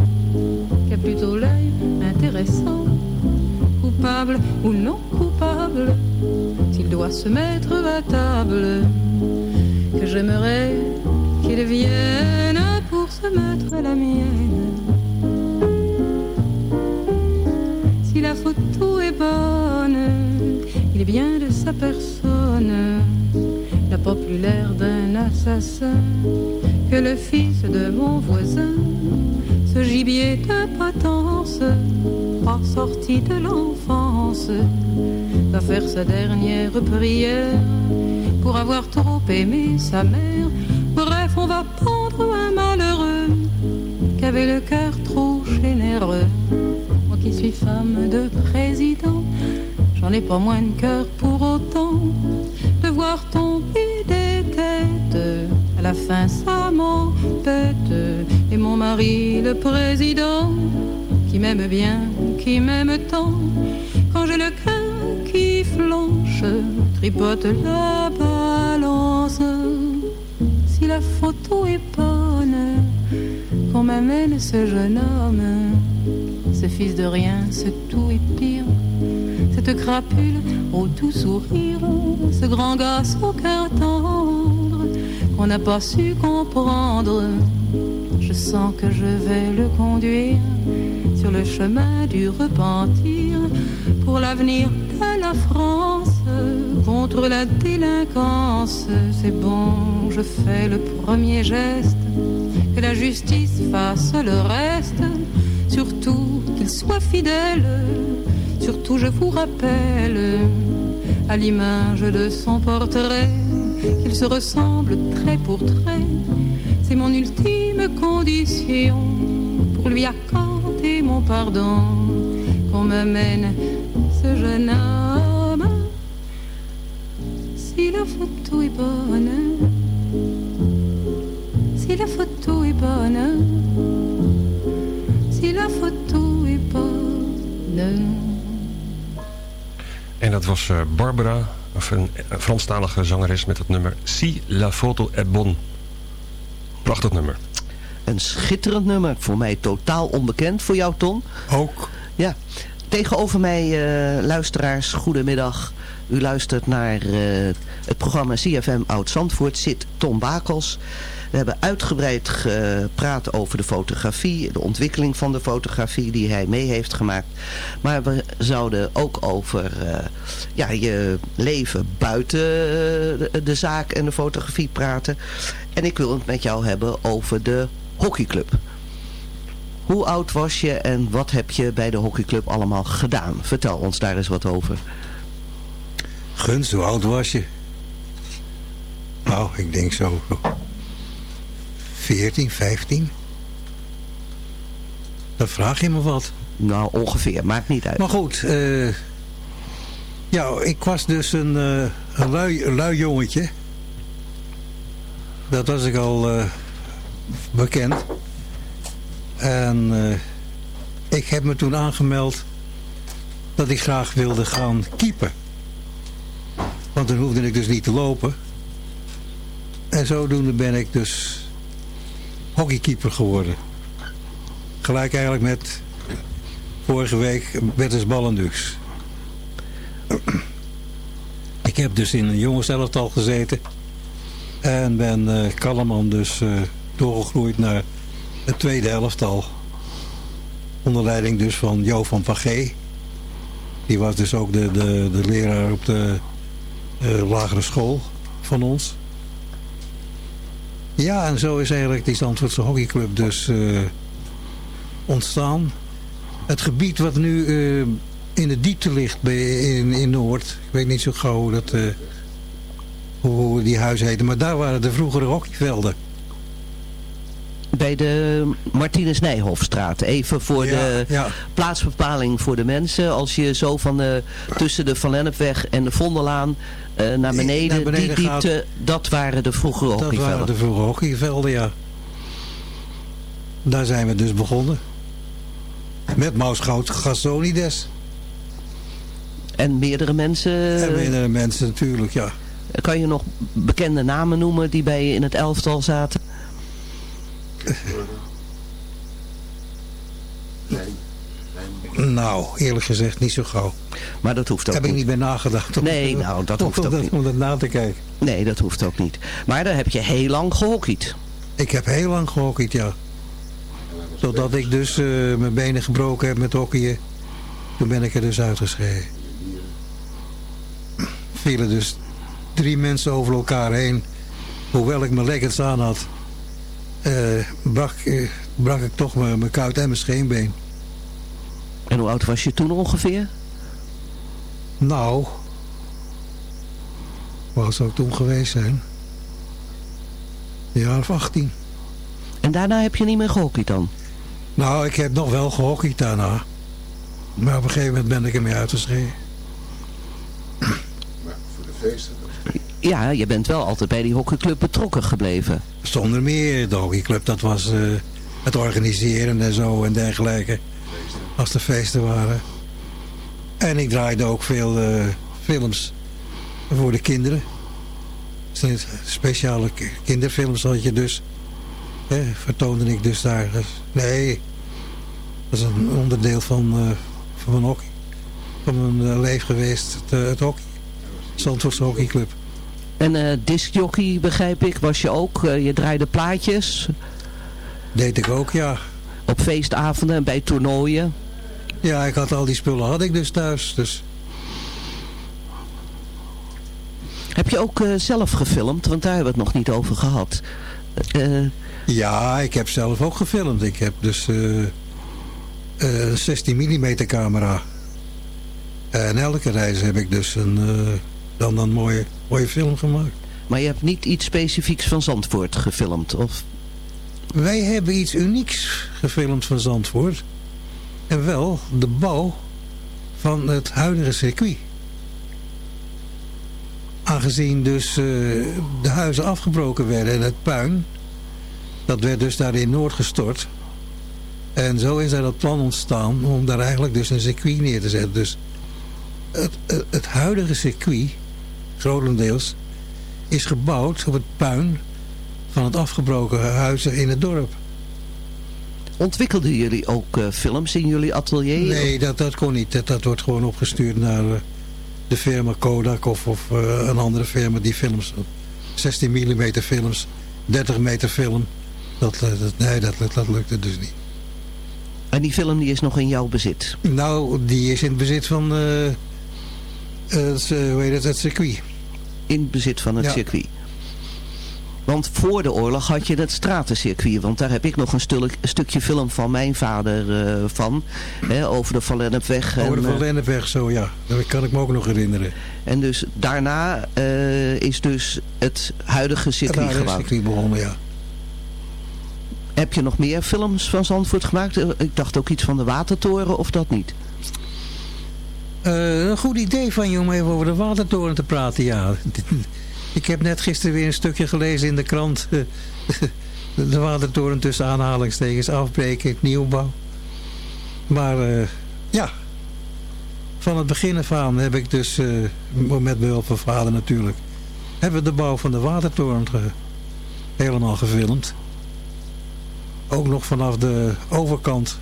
qui a plutôt l'œil intéressant coupable ou non coupable, s'il doit se mettre à table, que j'aimerais qu'il vienne pour se mettre à la mienne. Si la photo est bonne, il est bien de sa personne, plus l'air d'un assassin que le fils de mon voisin, ce gibier de potence pas sorti de l'enfance, va faire sa dernière prière pour avoir trop aimé sa mère. Bref, on va prendre un malheureux qui avait le cœur trop généreux. Moi qui suis femme de président, j'en ai pas moins de cœur pour autant de voir tomber des têtes. À la fin, ça m'empête. Mon mari, le président, qui m'aime bien, qui m'aime tant. Quand j'ai le cœur qui flanche, tripote la la photo est bonne, qu'on m'amène ce jeune homme, ce fils de rien, ce tout est pire, cette crapule au tout sourire, ce grand gosse au cœur qu'on n'a pas su comprendre. Sens que je vais le conduire sur le chemin du repentir pour l'avenir de la France contre la délinquance. C'est bon, je fais le premier geste, que la justice fasse le reste, surtout qu'il soit fidèle, surtout je vous rappelle à l'image de son portrait qu'il se ressemble trait pour trait. C'est mon ultime condition pour lui accorder mon pardon qu'on m'amène ce jeune homme. Si la photo est bonne, si la photo est bonne, si la photo est bonne. En dat was eh, Barbara, of een, een Franstalige zangeres met het nummer Si la photo est bonne. Prachtig nummer. Een schitterend nummer. Voor mij totaal onbekend. Voor jou, Ton? Ook. Ja. Tegenover mij, eh, luisteraars, goedemiddag. U luistert naar eh, het programma CFM Oud-Zandvoort. Zit Ton Bakels. We hebben uitgebreid gepraat over de fotografie, de ontwikkeling van de fotografie die hij mee heeft gemaakt. Maar we zouden ook over uh, ja, je leven buiten de, de, zaak en de fotografie praten. En ik wil het met jou hebben over de hockeyclub. Hoe oud was je en wat heb je bij de hockeyclub allemaal gedaan? Vertel ons daar eens wat over. Guns, hoe oud was je? Nou, ik denk zo 14, 15. Dan vraag je me wat. Nou, ongeveer. Maakt niet uit. Maar goed. Uh, ja, ik was dus een, uh, een, lui, lui jongetje. Dat was ik al uh, bekend. En ik heb me toen aangemeld dat ik graag wilde gaan keepen. Want dan hoefde ik dus niet te lopen. En zodoende ben ik dus hockeykeeper geworden. Gelijk eigenlijk met vorige week Bertus Ballendux. Ik heb dus in een jongenselftal gezeten. En ben uh, Kalleman dus uh, doorgegroeid naar het tweede elftal. Onder leiding dus van Jo van. Die was dus ook de, de, de leraar op de uh, lagere school van ons. Ja, en zo is eigenlijk die Zandvoortse hockeyclub dus uh, ontstaan. Het gebied wat nu uh, in de diepte ligt bij, in, in Noord. Ik weet niet zo gauw hoe, dat, hoe die huizen heten. Maar daar waren de vroegere hockeyvelden. Bij de Martinus Nijhofstraat. Even voor ja, de ja. plaatsbepaling voor de mensen. Als je zo van de, tussen de Van Lennepweg en de Vondelaan uh, naar, beneden, naar beneden, die diepte, gaat, dat waren de vroegere hockeyvelden. Dat waren de vroegere hockeyvelden, ja. Daar zijn we dus begonnen. Met Mausgoud Gastonides. En meerdere mensen? En meerdere mensen natuurlijk, ja. Kan je nog bekende namen noemen die bij je in het elftal zaten? Nou, eerlijk gezegd niet zo gauw. Maar dat hoeft ook Heb niet. ik niet bij nagedacht. Om, nee, nou, dat hoeft ook niet. Om dat na te kijken. Nee, dat hoeft ook niet. Maar daar heb je heel lang gehockeyd. Ik heb heel lang gehockeyd, ja. Totdat ik dus uh, mijn benen gebroken heb met hockeyen. Toen ben ik er dus uitgeschreven. Vielen dus drie mensen over elkaar heen. Hoewel ik mijn leggings aan had, brak, uh, brak ik toch mijn kuit en mijn scheenbeen. En hoe oud was je toen ongeveer? Nou, wat zou ik toen geweest zijn? Een jaar of 18. En daarna heb je niet meer gehockeyd dan? Nou, ik heb nog wel gehockeyd daarna. Maar op een gegeven moment ben ik ermee uitgeschreven. Maar voor de feesten? Ja, je bent wel altijd bij die hockeyclub betrokken gebleven. Zonder meer. De hockeyclub, dat was uh, het organiseren en zo en dergelijke. Als er feesten waren. En ik draaide ook veel uh, films voor de kinderen. speciale ki- kinderfilms had je dus. Hè, vertoonde ik dus daar. Dus, nee, dat is een onderdeel van, eh, van mijn hockey. Van mijn eh, leven geweest, het, eh, het hockey. Zandvoortse hockeyclub. En eh discjockey begrijp ik, was je ook. eh, je draaide plaatjes. Deed ik ook, ja. Op feestavonden en bij toernooien. Ja, ik had al die spullen had ik dus thuis. Dus Heb je ook eh, zelf gefilmd? Want daar hebben we het nog niet over gehad. Eh, Ja, ik heb zelf ook gefilmd. Ik heb dus een 16 mm camera. En elke reis heb ik dus een, dan een mooie, mooie film gemaakt. maar je hebt niet iets specifieks van Zandvoort gefilmd? Of... Wij hebben iets unieks gefilmd van Zandvoort. En wel de bouw van het huidige circuit. Aangezien dus eh, de huizen afgebroken werden en het puin... dat werd dus daar in Noord gestort. En zo is er dat plan ontstaan om daar eigenlijk dus een circuit neer te zetten. Dus het, het, het huidige circuit, grotendeels, is gebouwd op het puin van het afgebroken huizen in het dorp. Ontwikkelden jullie ook eh, films in jullie atelier? Nee, dat, dat kon niet. Dat, dat wordt gewoon opgestuurd naar eh, de firma Kodak of, of eh, een andere firma die films, 16 mm films, 30 meter film. Dat, dat, nee, dat, dat, dat lukte dus niet. En die film die is nog in jouw bezit? Nou, die is in het bezit van eh, het, hoe heet het, het circuit. In bezit van het Ja. circuit? Want voor de oorlog had je het stratencircuit. Want daar heb ik nog een, een stukje film van mijn vader eh, van. Hè, over de Van Lennepweg. Over de en, Van eh, Lennepweg, zo ja. Dat kan ik me ook nog herinneren. En dus daarna eh, is dus het huidige Het circuit gebouwd. circuit begonnen, ja. Heb je nog meer films van Zandvoort gemaakt? Ik dacht ook iets van de Watertoren of dat niet? Eh, een goed idee van je om even over de watertoren te praten, ja. Ik heb net gisteren weer een stukje gelezen in de krant. De watertoren tussen aanhalingstekens afbreken, nieuwbouw. Maar eh, ja, van het begin af aan heb ik dus, eh, met behulp van vader natuurlijk, hebben de bouw van de watertoren helemaal gefilmd. Ook nog vanaf de overkant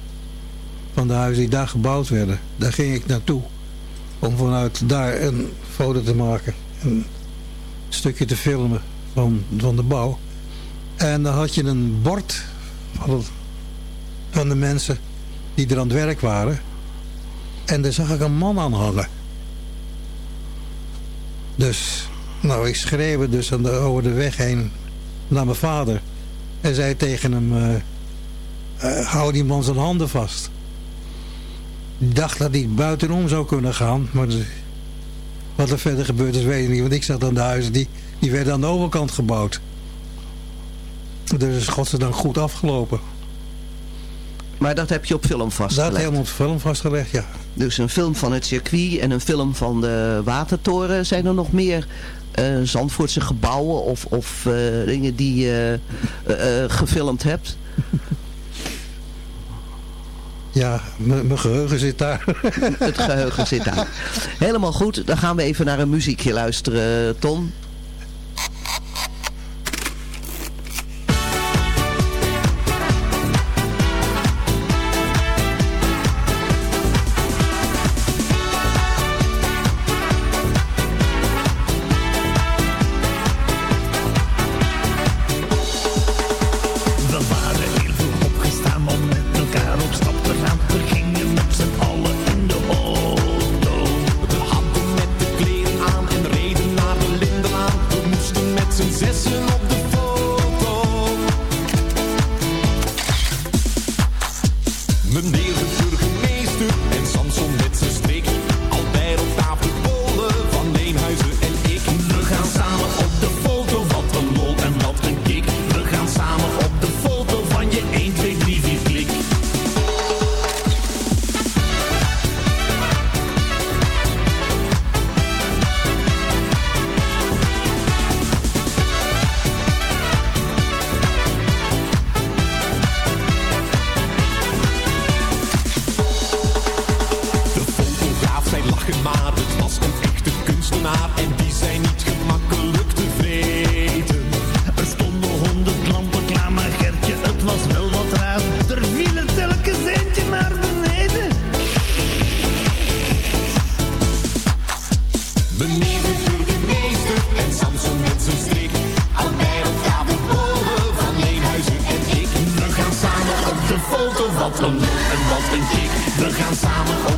van de huizen die daar gebouwd werden. Daar ging ik naartoe om vanuit daar een foto te maken. Een stukje te filmen van, van de bouw. En dan had je een bord van, de mensen die er aan het werk waren. En daar zag ik een man aan hangen. Dus, nou ik schreeuwde dus aan de, over de weg heen naar mijn vader. En zei tegen hem, eh, eh, hou die man zijn handen vast. Ik dacht dat hij buitenom zou kunnen gaan. Maar wat er verder gebeurd is, weet ik niet. Want ik zat aan de huizen, die, die werden aan de overkant gebouwd. Dus is godzijdank goed afgelopen. Maar dat heb je op film Dat vastgelegd? helemaal op film vastgelegd, ja. Dus een film van het circuit en een film van de Watertoren. Zijn er nog meer eh, Zandvoortse gebouwen of, of eh, dingen die je eh, gefilmd hebt? Ja, mijn geheugen zit daar. Het geheugen zit daar. Helemaal goed, dan gaan we even naar een muziekje luisteren, Ton. Gaan samen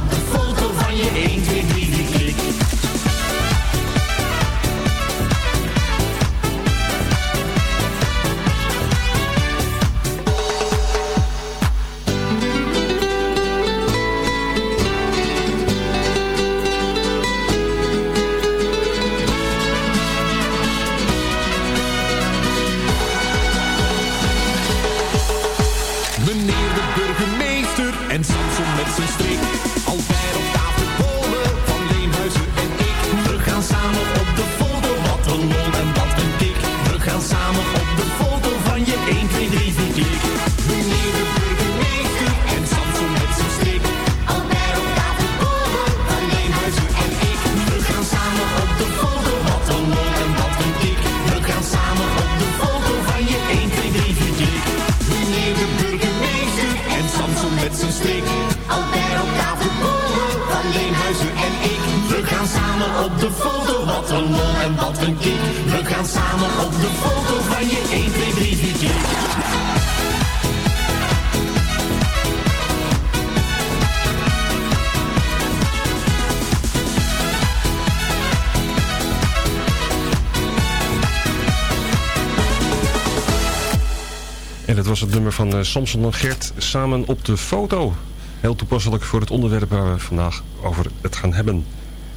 eh, Samson en Gert samen op de foto. Heel toepasselijk voor het onderwerp waar we vandaag over het gaan hebben.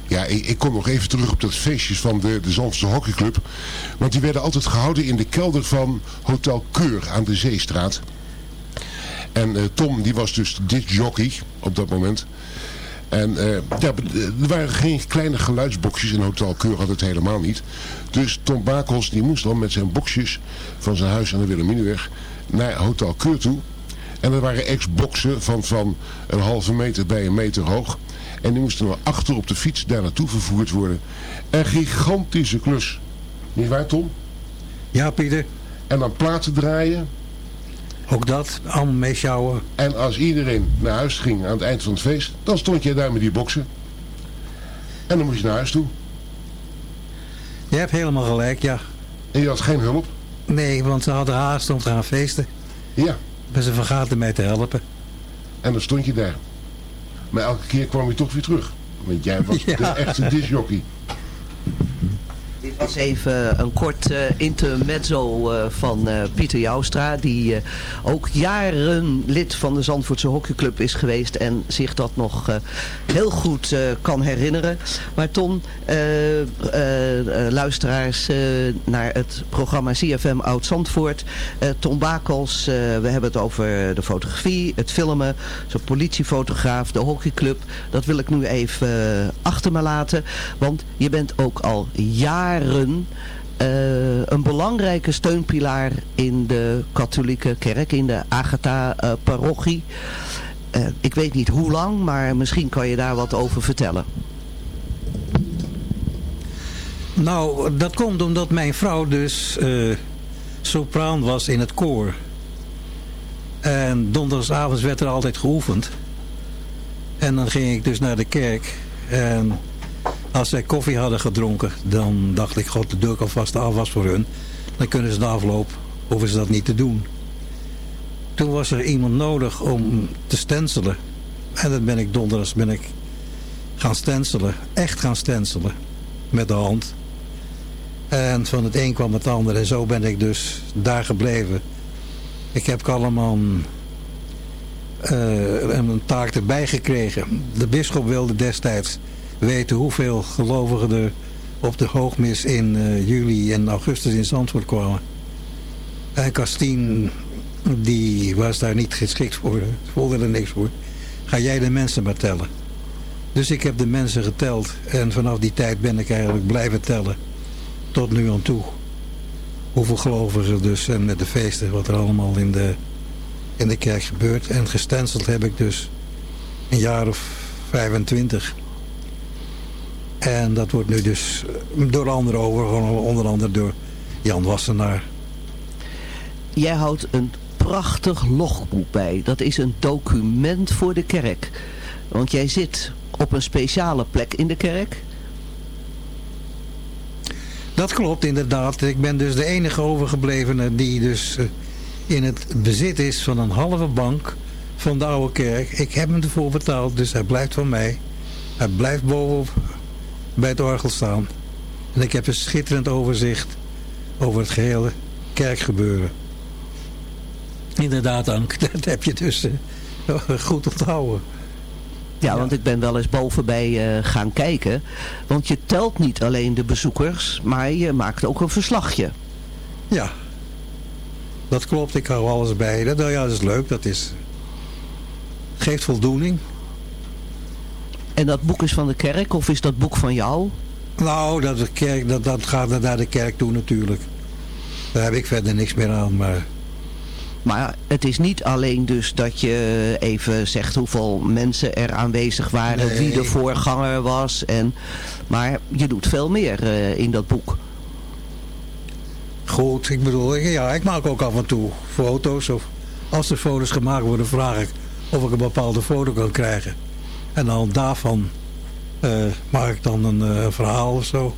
Ja, ik, kom nog even terug op dat feestjes van de, de Zandse hockeyclub. Want die werden altijd gehouden in de kelder van Hotel Keur aan de Zeestraat. En eh, Tom, die was dus discjockey op dat moment. En eh, ja, er waren geen kleine geluidsboxjes in Hotel Keur, had het helemaal niet. Dus Tom Bakels, die moest dan met zijn boxjes van zijn huis aan de Wilhelminenweg naar Hotel Keur toe. En er waren ex-boxen van, van een halve meter bij een meter hoog. En die moesten dan achter op de fiets daar naartoe vervoerd worden. Een gigantische klus. Niet waar, Tom? Ja, Pieter. En dan platen draaien. Ook dat, allemaal meesjouwen. En als iedereen naar huis ging aan het eind van het feest, dan stond jij daar met die boksen. En dan moest je naar huis toe. Je hebt helemaal gelijk, ja. En je had geen hulp? Nee, want ze hadden haast om te gaan feesten. Ja. Maar ze vergaten mij te helpen. En dan stond je daar. Maar elke keer kwam je toch weer terug. Want jij was Ja. de echte disjockey. Was even een kort eh, intermezzo eh, van eh, Pieter Joustra. Die ook jaren lid van de Zandvoortse hockeyclub is geweest. En zich dat nog heel goed kan herinneren. Maar Ton, luisteraars naar het programma CFM Oud Zandvoort. Ton Bakels, we hebben het over de fotografie, het filmen. Zo'n politiefotograaf, de hockeyclub. Dat wil ik nu even achter me laten. Want je bent ook al jaren eh, een belangrijke steunpilaar in de katholieke kerk, in de Agatha-parochie. Eh, ik weet niet hoe lang, maar misschien kan je daar wat over vertellen. Nou, dat komt omdat mijn vrouw dus eh, sopraan was in het koor. En donderdagsavonds werd er altijd geoefend. En dan ging ik dus naar de kerk. En als zij koffie hadden gedronken, dan dacht ik, god, de ik alvast de afwas voor hun. Dan kunnen ze de afloop, hoeven ze dat niet te doen. Toen was er iemand nodig om te stencelen. En dan ben ik donderdags ben ik gaan stencelen. Echt gaan stencelen. Met de hand. En van het een kwam het ander. En zo ben ik dus daar gebleven. Ik heb allemaal eh, een taak erbij gekregen. De bisschop wilde destijds weten hoeveel gelovigen er op de hoogmis in eh, juli en augustus in Zandvoort kwamen. En Kastien, die was daar niet geschikt voor. Voelde er niks voor. Ga jij de mensen maar tellen. Dus ik heb de mensen geteld. En vanaf die tijd ben ik eigenlijk blijven tellen. Tot nu aan toe. Hoeveel gelovigen dus en met de feesten. Wat er allemaal in de, in de kerk gebeurt. En gestenceld heb ik dus een jaar of 25. En dat wordt nu dus door anderen overgenomen. Onder andere door Jan Wassenaar. Jij houdt een prachtig logboek bij. Dat is een document voor de kerk. Want jij zit op een speciale plek in de kerk. Dat klopt inderdaad. Ik ben dus de enige overgeblevene die dus eh, in het bezit is van een halve bank van de oude kerk. Ik heb hem ervoor betaald, dus hij blijft van mij. Hij blijft boven bij het orgel staan. En ik heb een schitterend overzicht over het gehele kerkgebeuren. Inderdaad, Ank, dat heb je dus eh, goed onthouden. Ja, want ik ben wel eens boven bij eh, gaan kijken. Want je telt niet alleen de bezoekers, maar je maakt ook een verslagje. Ja, dat klopt. Ik hou alles bij. Dat, nou ja, dat is leuk. Dat is, geeft voldoening. En dat boek is van de kerk of is dat boek van jou? Nou, dat, de kerk, dat, dat gaat naar de kerk toe natuurlijk. Daar heb ik verder niks meer aan. Maar Maar het is niet alleen dus dat je even zegt hoeveel mensen er aanwezig waren, Nee. wie de voorganger was. En, maar je doet veel meer eh, in dat boek. goed, ik bedoel, ja, ik maak ook af en toe foto's. Of als er foto's gemaakt worden, vraag ik of ik een bepaalde foto kan krijgen. En dan daarvan eh, maak ik dan een eh, verhaal of zo.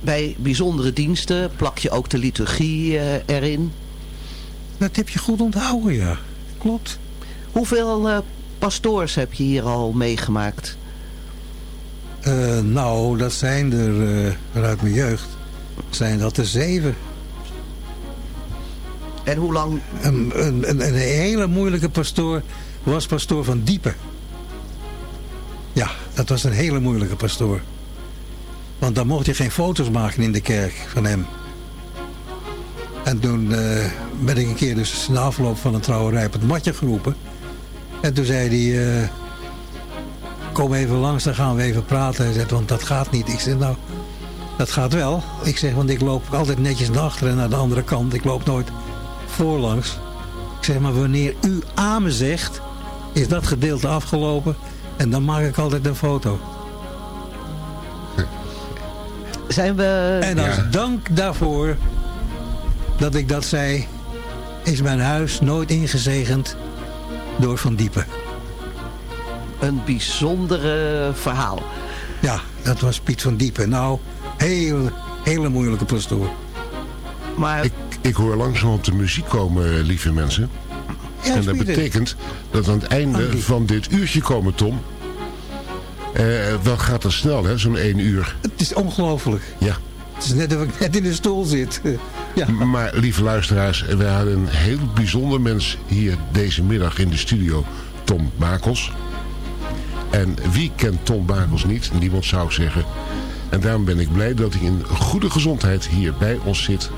Bij bijzondere diensten plak je ook de liturgie eh, erin. Dat heb je goed onthouden, ja. Klopt. Hoeveel pastoors heb je hier al meegemaakt? Nou, dat zijn er uit mijn jeugd. Zijn dat er zeven. En hoe lang? Een, een, een, een hele moeilijke pastoor was pastoor van Diepen. Ja, dat was een hele moeilijke pastoor. Want dan mocht je geen foto's maken in de kerk van hem. En toen eh, ben ik een keer dus na afloop van een trouwerij op het matje geroepen. En toen zei hij, eh, kom even langs, dan gaan we even praten. Hij zei, want dat gaat niet. Ik zeg, nou, dat gaat wel. Ik zeg, want ik loop altijd netjes naar achteren en naar de andere kant. Ik loop nooit voorlangs. Ik zeg, maar wanneer u amen zegt, is dat gedeelte afgelopen. En dan maak ik altijd een foto. Zijn we... En als Ja. dank daarvoor dat ik dat zei, is mijn huis nooit ingezegend door Van Diepen. Een bijzondere verhaal. Ja, dat was Piet van Diepen. Nou, heel, hele moeilijke pastoor. Maar... Ik, ik hoor langzaam op de muziek komen, lieve mensen. En dat betekent dat aan het einde van dit uurtje komen, Tom. Eh wel gaat dat snel, hè, zo'n één uur. Het is ongelooflijk. Ja. Het is net of ik net in de stoel zit. Ja. Maar lieve luisteraars, we hadden een heel bijzonder mens hier deze middag in de studio. Tom Bakels. En wie kent Tom Bakels niet? Niemand zou ik zeggen. En daarom ben ik blij dat hij in goede gezondheid hier bij ons zit.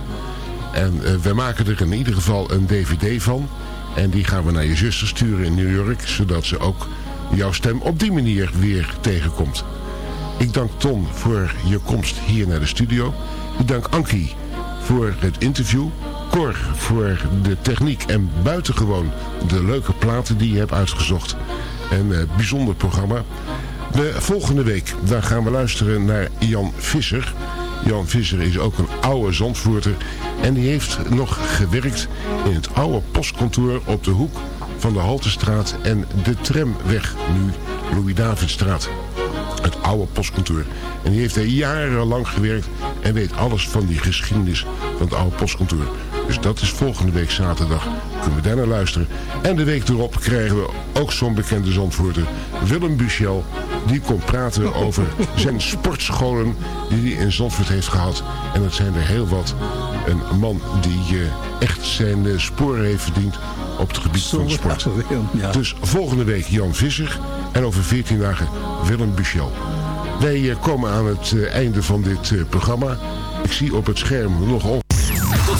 En eh, we maken er in ieder geval een dvd van. En die gaan we naar je zuster sturen in New York. Zodat ze ook jouw stem op die manier weer tegenkomt. Ik dank Tom voor je komst hier naar de studio. Ik dank Ankie voor het interview. Cor voor de techniek en buitengewoon de leuke platen die je hebt uitgezocht. Een eh, bijzonder programma. De volgende week daar gaan we luisteren naar Jan Visser. Jan Visser is ook een oude zandvoerter. En die heeft nog gewerkt in het oude postkantoor op de hoek van de Haltestraat en de tramweg, nu Louis-Davidstraat. Het oude postkantoor. En die heeft er jarenlang gewerkt en weet alles van die geschiedenis van het oude postkantoor. Dus dat is volgende week zaterdag. Kunnen we daar naar luisteren. En de week erop krijgen we ook zo'n bekende zandvoerder. Willem Buchel. Die komt praten over zijn sportscholen die hij in Zandvoort heeft gehad. En dat zijn er heel wat. Een man die eh, echt zijn eh, sporen heeft verdiend op het gebied van sport. Dus volgende week Jan Visser en over 14 dagen Willem Buchel. Wij eh, komen aan het einde van dit programma. Ik zie op het scherm nog op.